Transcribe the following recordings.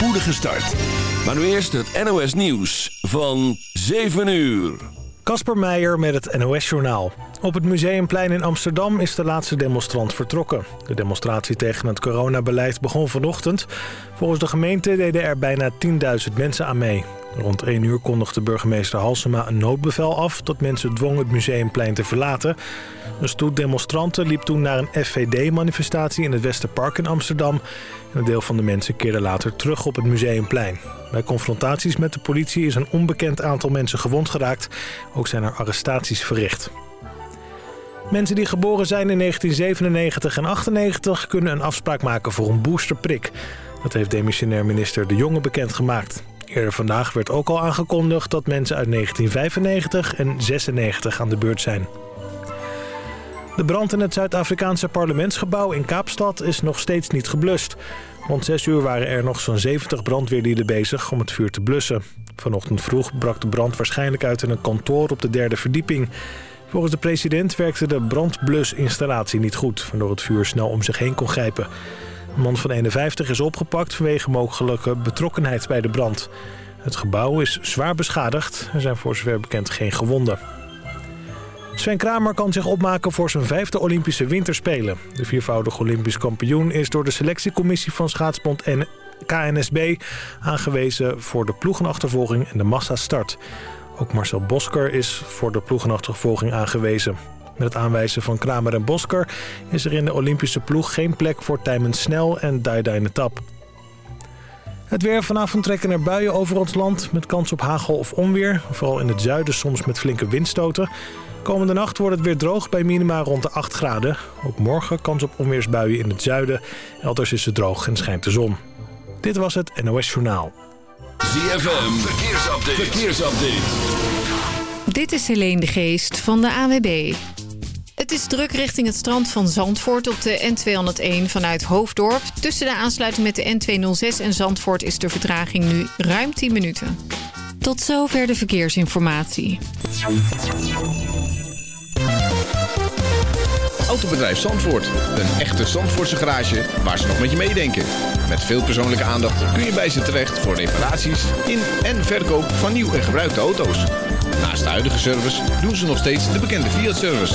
spoedige start. Maar nu eerst het NOS Nieuws van 7 uur. Kasper Meijer met het NOS-journaal. Op het Museumplein in Amsterdam is de laatste demonstrant vertrokken. De demonstratie tegen het coronabeleid begon vanochtend. Volgens de gemeente deden er bijna 10.000 mensen aan mee. Rond 1 uur kondigde burgemeester Halsema een noodbevel af... dat mensen dwong het Museumplein te verlaten. Een stoet demonstranten liep toen naar een FVD-manifestatie in het Westerpark in Amsterdam. En een deel van de mensen keerde later terug op het Museumplein. Bij confrontaties met de politie is een onbekend aantal mensen gewond geraakt. Ook zijn er arrestaties verricht. Mensen die geboren zijn in 1997 en 98 kunnen een afspraak maken voor een boosterprik. Dat heeft demissionair minister De Jonge bekendgemaakt. Eerder vandaag werd ook al aangekondigd dat mensen uit 1995 en 96 aan de beurt zijn. De brand in het Zuid-Afrikaanse parlementsgebouw in Kaapstad is nog steeds niet geblust. Rond 6 uur waren er nog zo'n 70 brandweerlieden bezig om het vuur te blussen. Vanochtend vroeg brak de brand waarschijnlijk uit in een kantoor op de derde verdieping. Volgens de president werkte de brandblusinstallatie niet goed... waardoor het vuur snel om zich heen kon grijpen. Een man van 51 is opgepakt vanwege mogelijke betrokkenheid bij de brand. Het gebouw is zwaar beschadigd. Er zijn voor zover bekend geen gewonden. Sven Kramer kan zich opmaken voor zijn vijfde Olympische Winterspelen. De viervoudige Olympisch kampioen is door de selectiecommissie van schaatsbond en KNSB aangewezen voor de ploegenachtervolging en de massastart. Ook Marcel Bosker is voor de ploegenachtervolging aangewezen. Met het aanwijzen van Kramer en Bosker is er in de Olympische ploeg geen plek voor Tijmen Snel en Daida in de Tap. Het weer vanavond trekken er buien over ons land met kans op hagel of onweer. Vooral in het zuiden soms met flinke windstoten. Komende nacht wordt het weer droog bij minima rond de 8 graden. Ook morgen kans op onweersbuien in het zuiden. Elders is het droog en schijnt de zon. Dit was het NOS Journaal. ZFM, verkeersupdate. verkeersupdate. Dit is Helene de Geest van de AWB. Het is druk richting het strand van Zandvoort op de N201 vanuit Hoofddorp. Tussen de aansluiting met de N206 en Zandvoort is de vertraging nu ruim 10 minuten. Tot zover de verkeersinformatie. Autobedrijf Zandvoort. Een echte Zandvoortse garage waar ze nog met je meedenken. Met veel persoonlijke aandacht kun je bij ze terecht voor reparaties in en verkoop van nieuw en gebruikte auto's. Naast de huidige service doen ze nog steeds de bekende Fiat-service.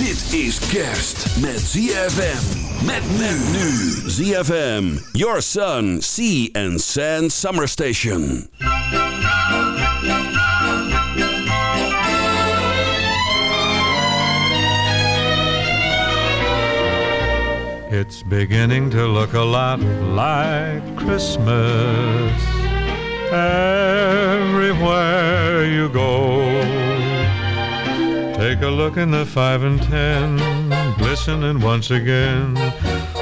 Dit is kerst met ZFM. Met men nu. ZFM. Your Sun, Sea and Sand Summer Station. It's beginning to look a lot like Christmas everywhere you go. Take a look in the five and ten, glistening once again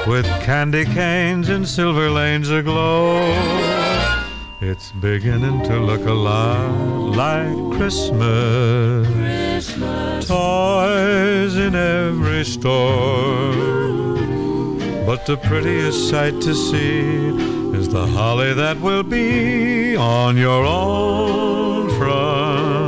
with candy canes and silver lanes aglow. It's beginning to look a lot like Christmas. Toys in every store. But the prettiest sight to see is the holly that will be on your own front.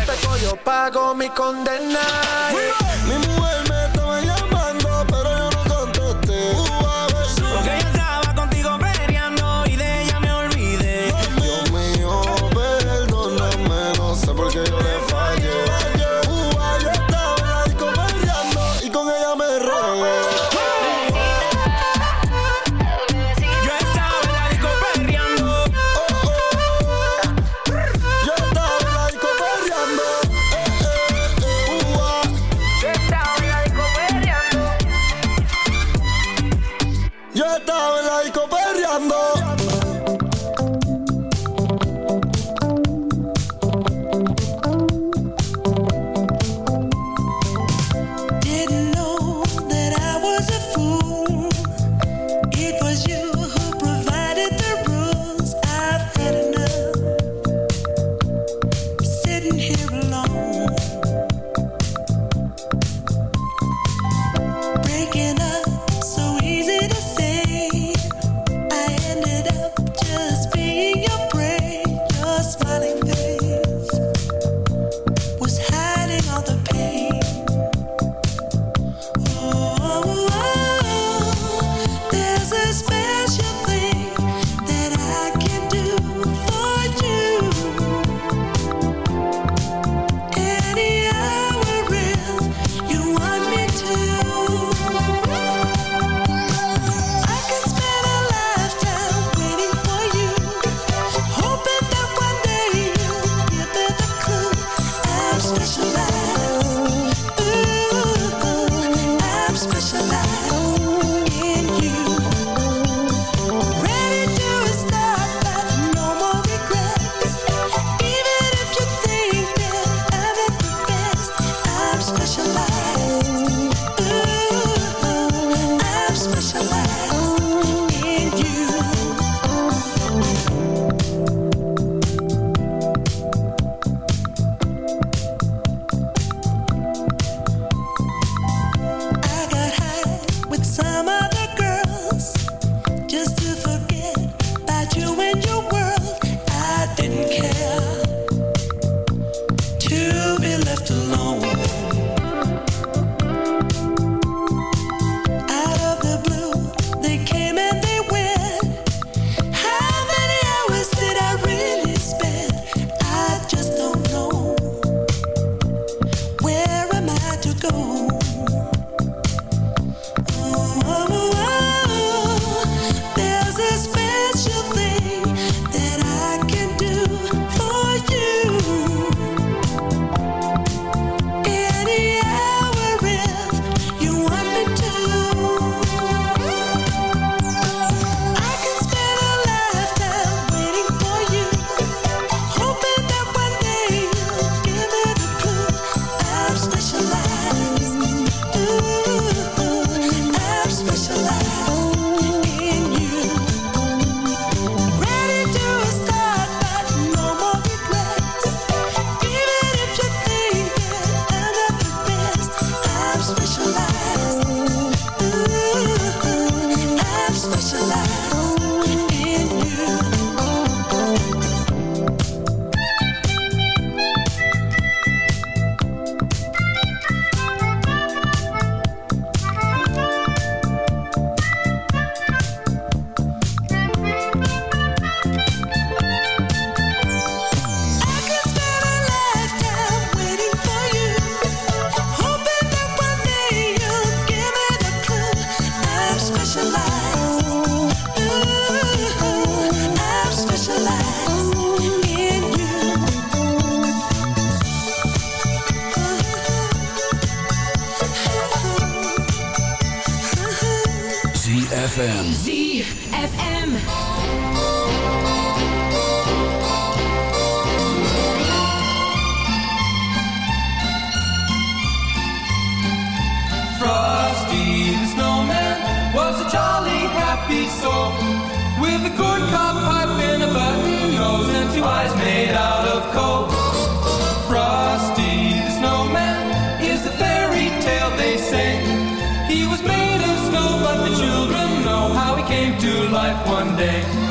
pago mi condena. Mi mujer estaba en la disco perreando. ZFM. ZFM. Frosty the snowman was a jolly happy soul with a corn cob pipe and a button nose and two eyes made out of coal. Life one day.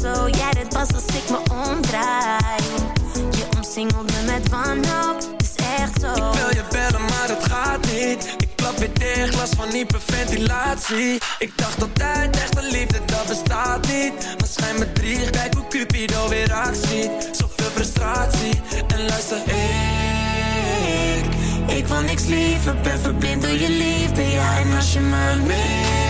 Zo, jij dit pas als ik me omdraai Je omsingelt me met wanhoop, het is echt zo Ik wil je bellen, maar het gaat niet. Ik klap weer dicht, last van hyperventilatie. Ik dacht altijd, echte liefde, dat bestaat niet. Maar schijn me drie, kijk hoe Cupido weer actie. Zoveel frustratie, en luister, ik... Ik wil niks liever, ben verblind door je liefde Ja, en als je me mist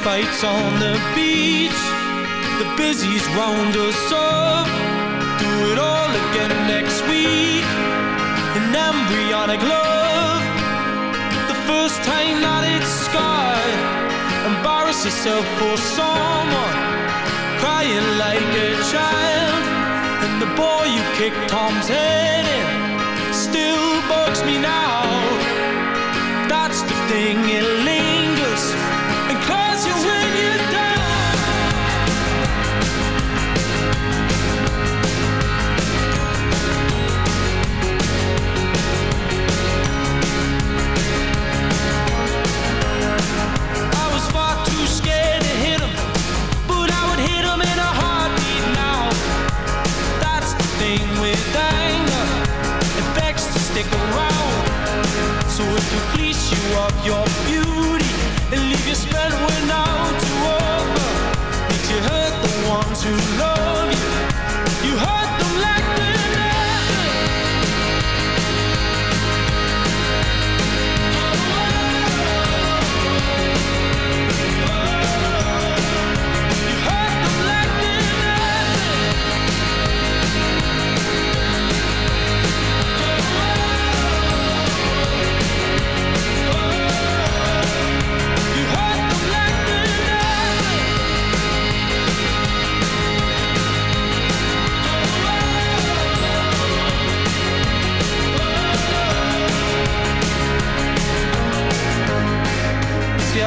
fights on the beach, the busies round us up. Do it all again next week. An embryonic love, the first time that it's scarred. Embarrass yourself for someone, crying like a child. And the boy you kicked Tom's head in still bugs me now. That's the thing, it lingers to fleece you of your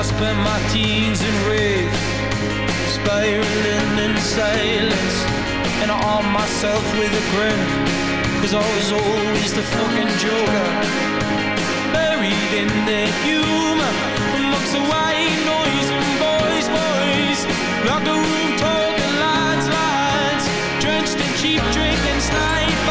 I spent my teens in rage, spiraling in silence, and I armed myself with a grin, cause I was always the fucking joker, buried in the humor, amongst the white noise and boys, boys, locker room talking lines, lines, drenched in cheap drink and snipe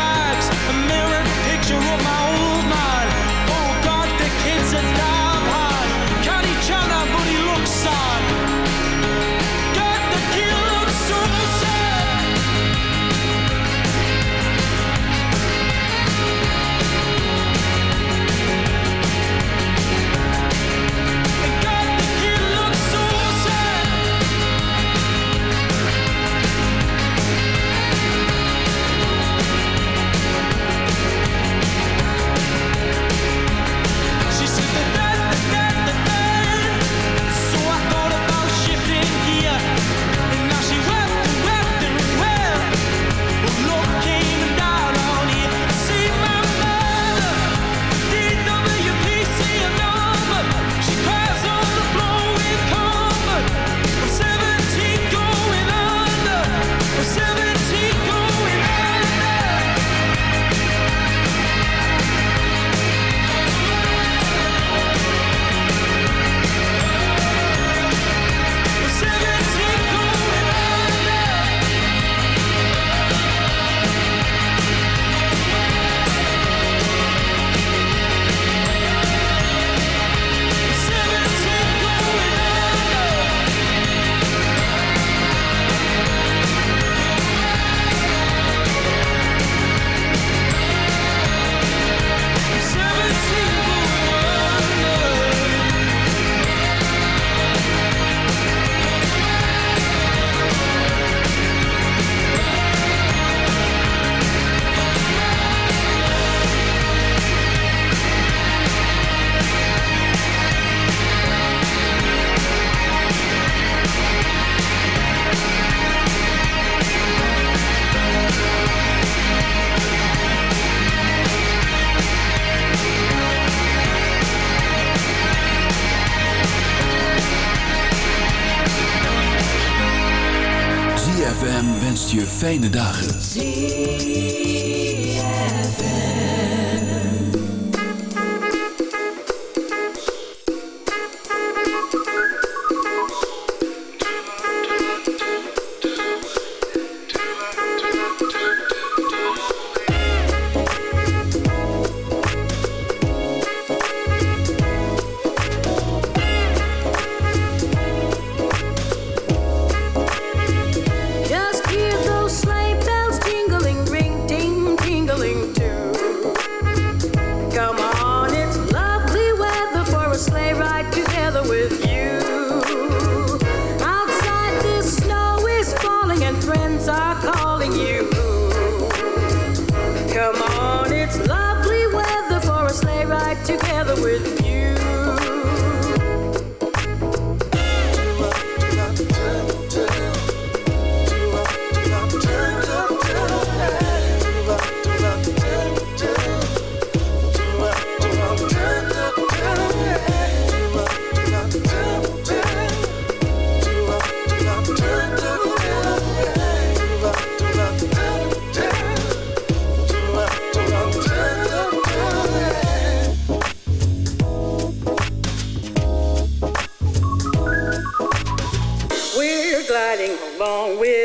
fijne dagen.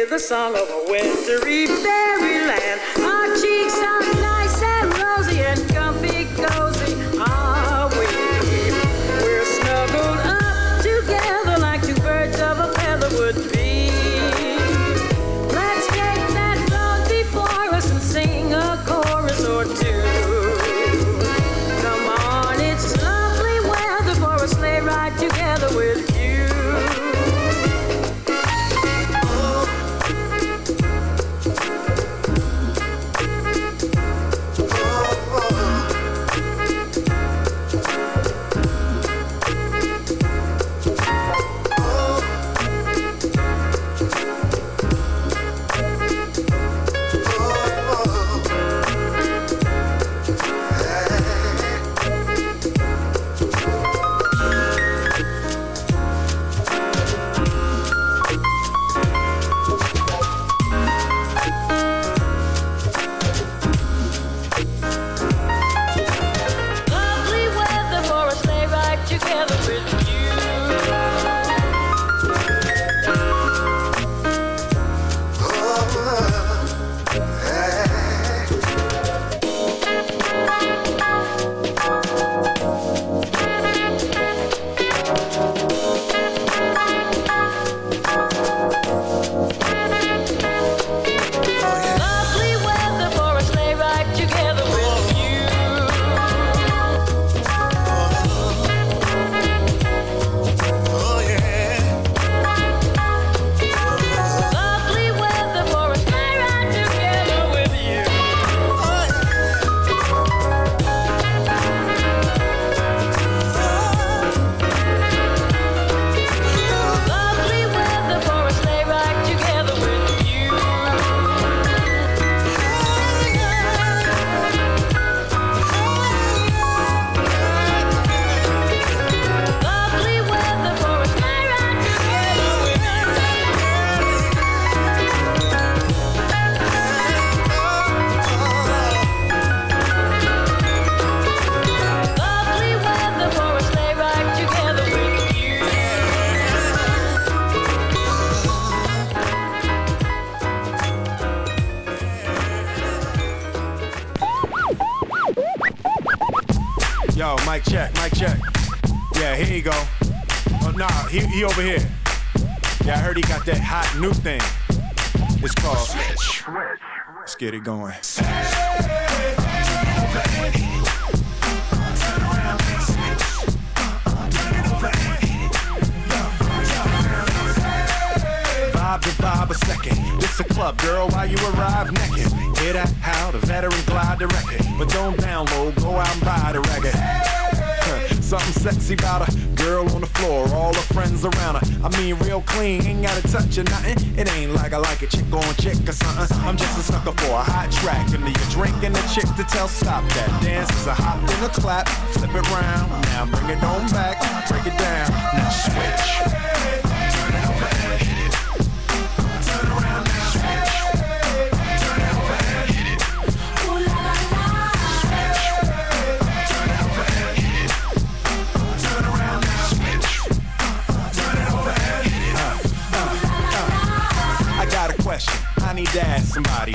The song of a wintry fairyland. Get it going. Vibe to vibe a second. This a club, girl, while you arrive naked. Hear that? How the veteran glide the record. But don't download, go out and buy the record. Something sexy about a girl on the floor, all her friends around her. I mean, real clean, ain't gotta touch or nothing. drink and a chick to tell stop that dance is a hop and a clap flip it round now bring it on back break it down now switch turn it over hit it turn around now switch turn it over hit it I need to ask somebody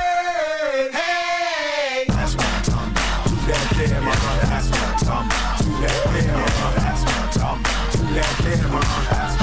Yeah, damn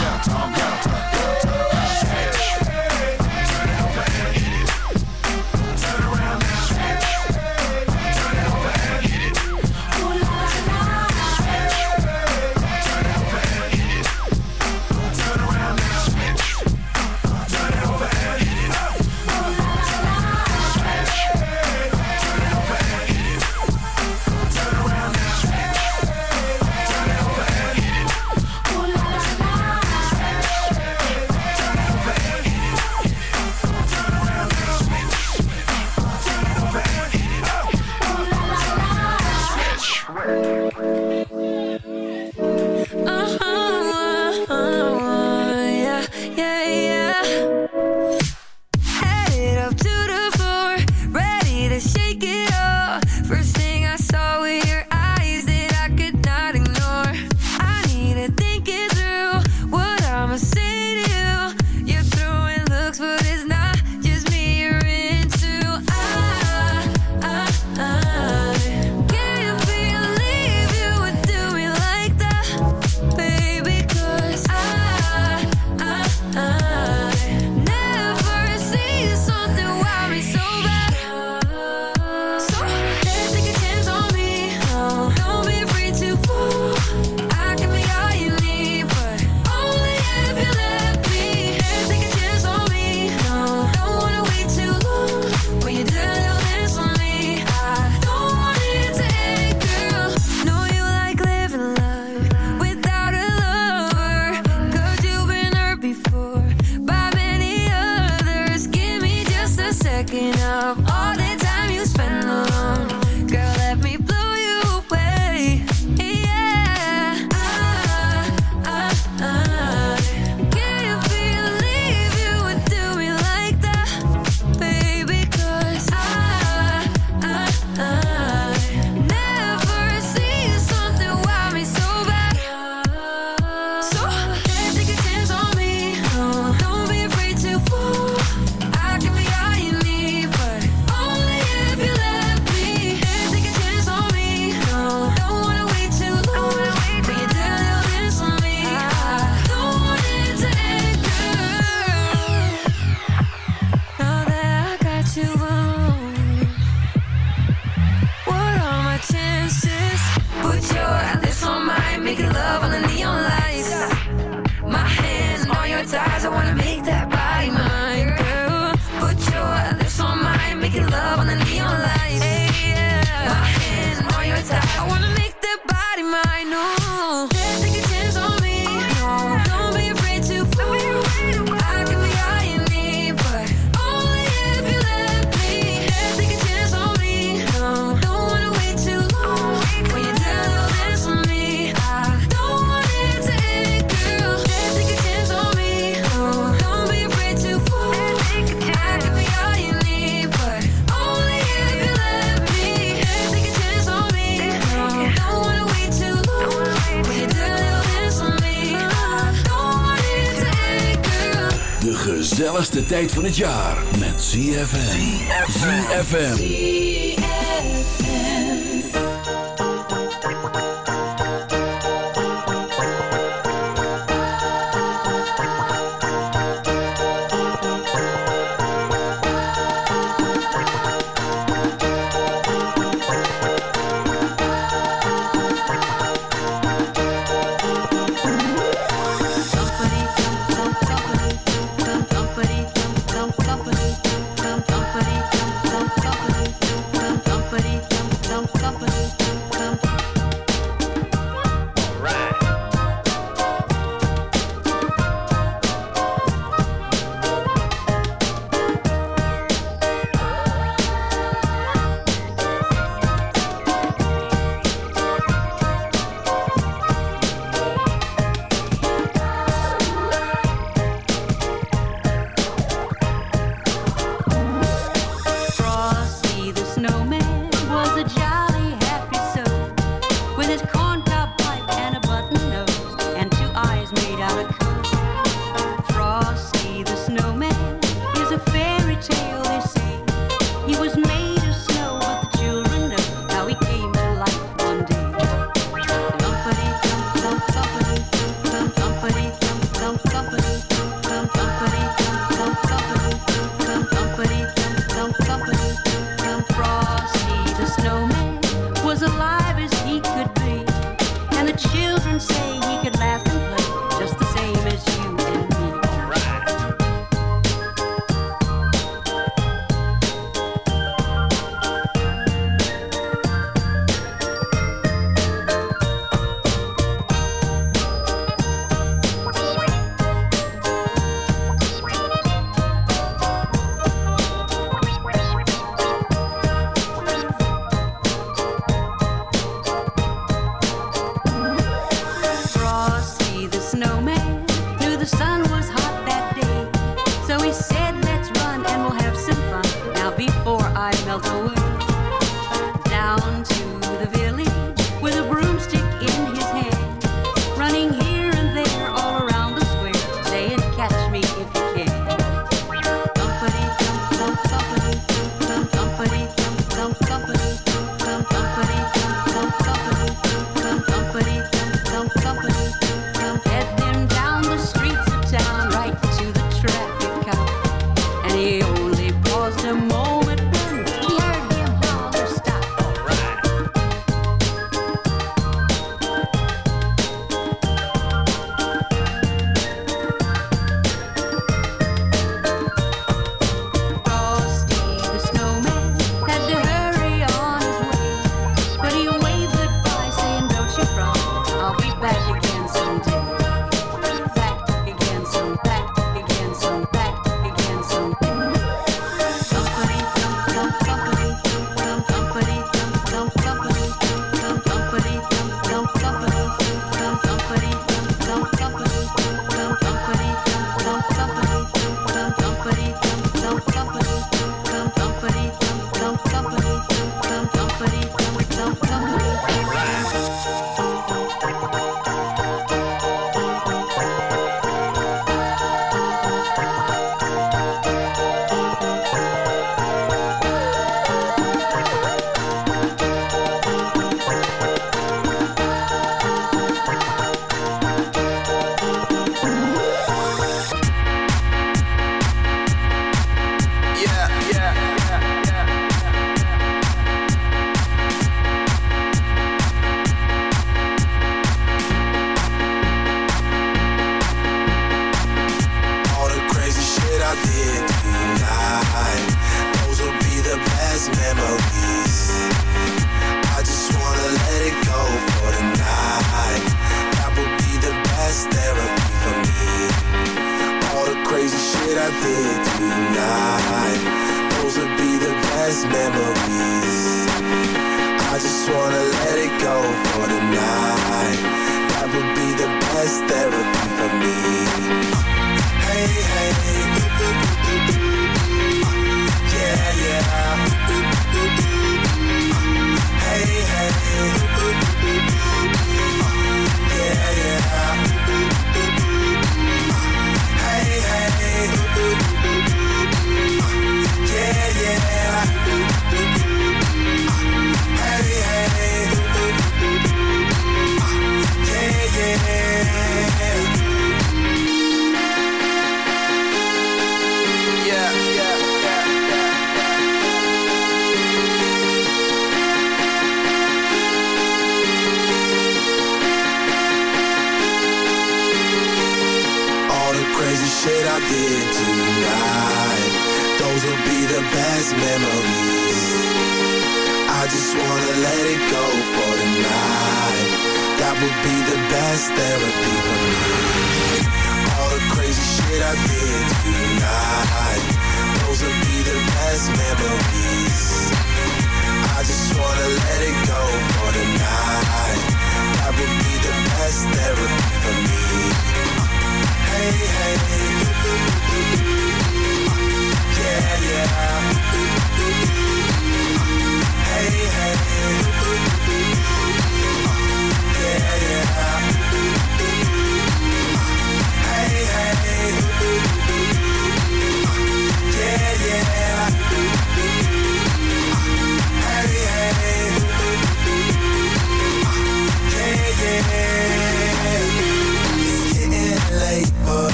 van het jaar met ZFM. ZFM.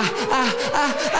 I, I, I, I,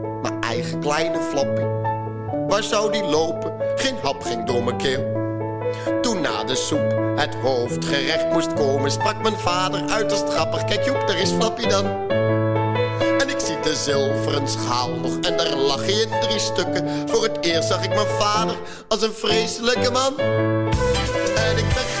kleine Flappy. Waar zou die lopen? Geen hap ging door mijn keel. Toen na de soep het hoofdgerecht moest komen, sprak mijn vader uiterst grappig. Kijk Joep, daar is Flappy dan. En ik zie de zilveren schaal nog en daar lag hij in drie stukken. Voor het eerst zag ik mijn vader als een vreselijke man. En ik ben